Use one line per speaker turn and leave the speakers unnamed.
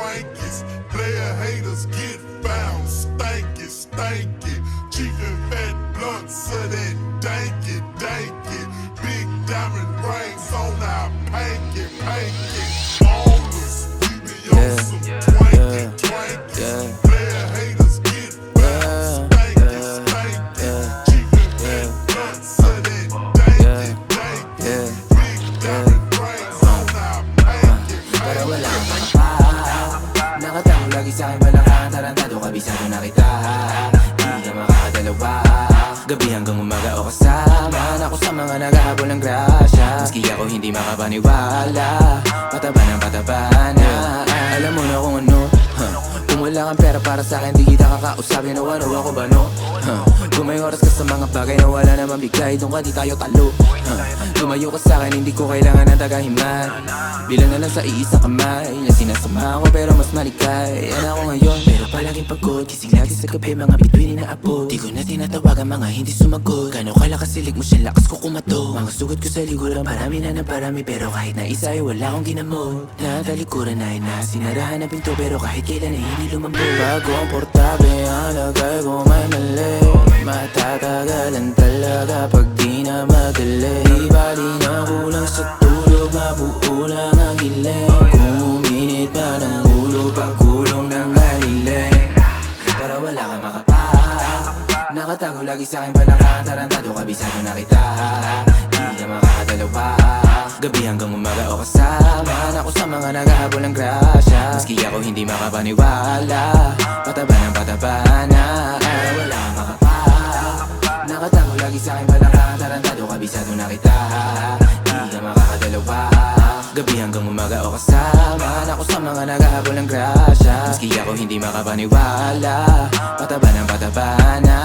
haters get found. Stanky, stanky. Chief and fat blunts of that danky, danky. Big diamond rings on our panky, panky. Ballers, we be on
Yeah,
some
yeah,
twanky, twanky.
yeah.
Player haters get found.
Yeah,
Stanky,
yeah,
stanky.
yeah.
Chief and fat blunts of that danky, danky.
Yeah.
Big diamond rings on our panky,
Pero
panky.
Makapal Nakatago lagi sa akin balakang Tarantado kabisado na kita. Di ka makakadalawa. Gabi hanggang umaga o kasama. Ako sa mga naghahabol ng grasya. Maski ako hindi makapaniwala. Pataba ng pataba na Wala kang pera para sa akin Di kita kakausapin. O ano ako ba no? Huh? Kung oras ka sa mga bagay na wala naman bigay Doon ka di tayo talo. Huh? Lumayo ka sa akin hindi ko kailangan ng tagahiman Bilang na lang sa iisang kamay Yan sinasama ko pero mas malikay. Yan ako ngayon? Pero palaging pagod Gising lagi sa gabi mga bituin na abot Di ko na tinatawagan mga hindi sumagot. Gano'n kalakas silig mo siya lakas ko kumato. Mga sugat ko sa liguran parami na ng parami Pero kahit na isa ay wala akong ginamot. Natalikuran na na sinarahan na pinto Pero kahit kailan ay hindi lumambot Ang portabe ang lagay ko may mali. Matatagalan talaga pag di na madali. Di bali na kulang sa tulog Mabuo lang ang hiling Kung uminit pa ng ulo Pagkulong ng haliling Pero wala kang makapal Nakatago lagi sa akin balakang Tarantado kabisado na kita. Di ka makakadalawa Gabi hanggang umaga o kasama. Ako mga naghahabol ng grasya. Maski ako hindi makapaniwala Pataba ng pataba na. Pero wala kang makapal Nakatago lagi sa akin balakang Tarantado kabisado na kita. Di ka makakadalawa. Gabi hanggang umaga o kasama. Ako sa mga naghahabol ng grasya. Maski ako hindi makapaniwala Pataba ng pataba na